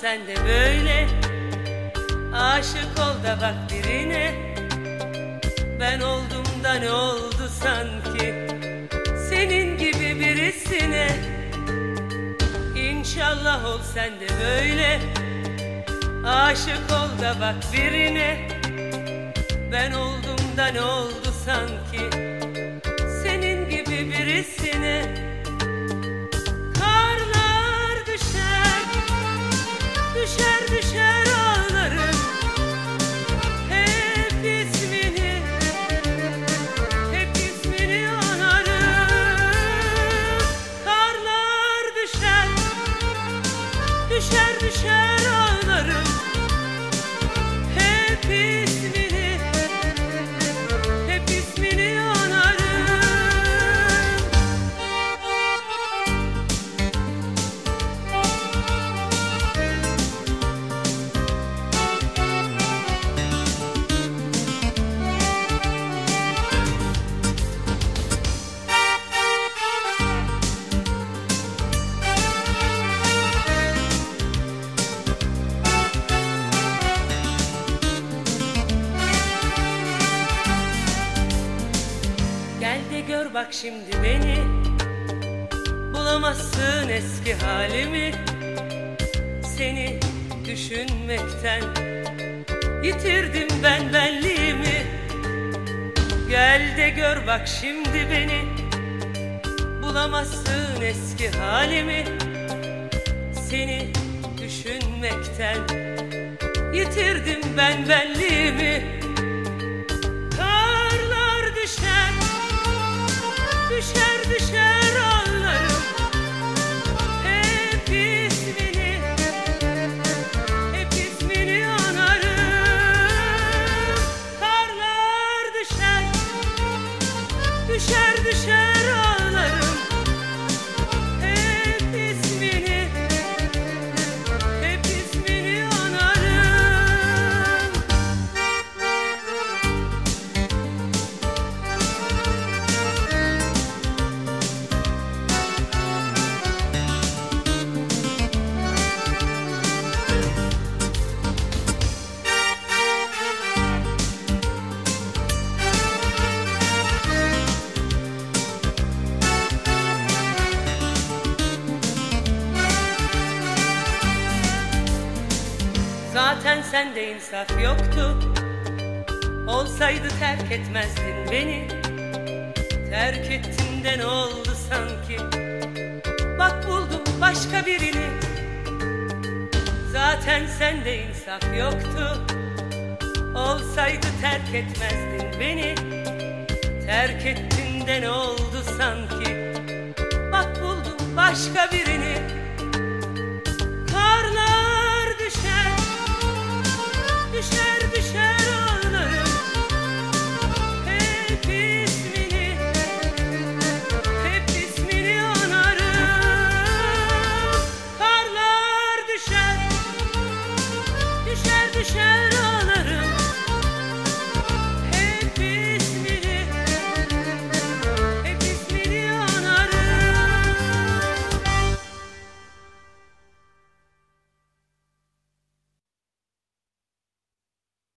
Sen de böyle. Aşık ol da bak birine. Ben oldum da ne oldu sanki? Senin gibi birisine. İnşallah ol sen de böyle. Aşık ol da bak birine. Ben oldum da ne oldu sanki? Senin gibi birisine Düşer düşer Gel de gör bak şimdi beni. Bulamazsın eski halimi. Seni düşünmekten Yitirdim ben benliğimi. Gel de gör bak şimdi beni. Bulamazsın eski halimi. Seni düşünmekten Yitirdim ben benliğimi düşer Zaten sende insaf yoktu. Olsaydı terk etmezdin beni. Terk ettin de ne oldu sanki? Bak buldum başka birini. Zaten sende insaf yoktu. Olsaydı terk etmezdin beni. Terk ettin de ne oldu sanki? Bak buldum başka birini know